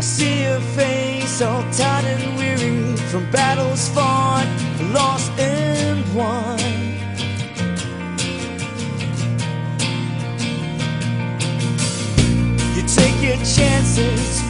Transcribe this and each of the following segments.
I see your face all tired and weary from battles fought, lost and won. You take your chances.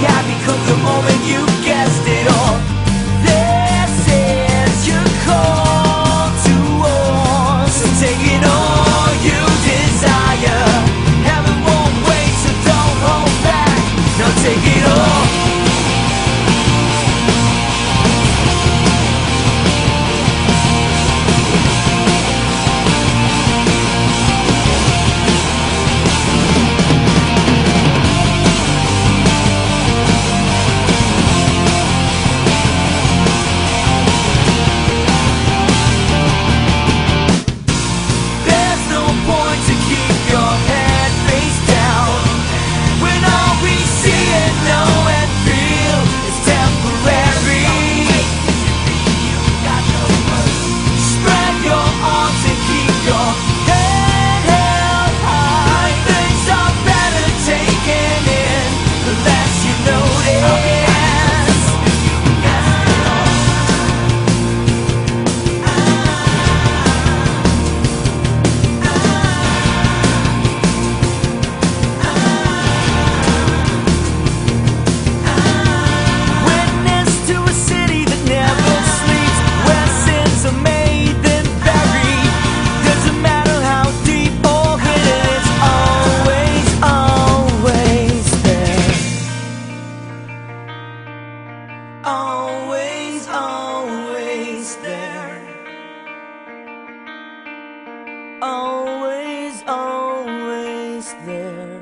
happy the moment you guessed it all. This is your call to. So take it all you desire. Heaven won't wait, so don't hold back. Now take it all. always, always there. Always, always there.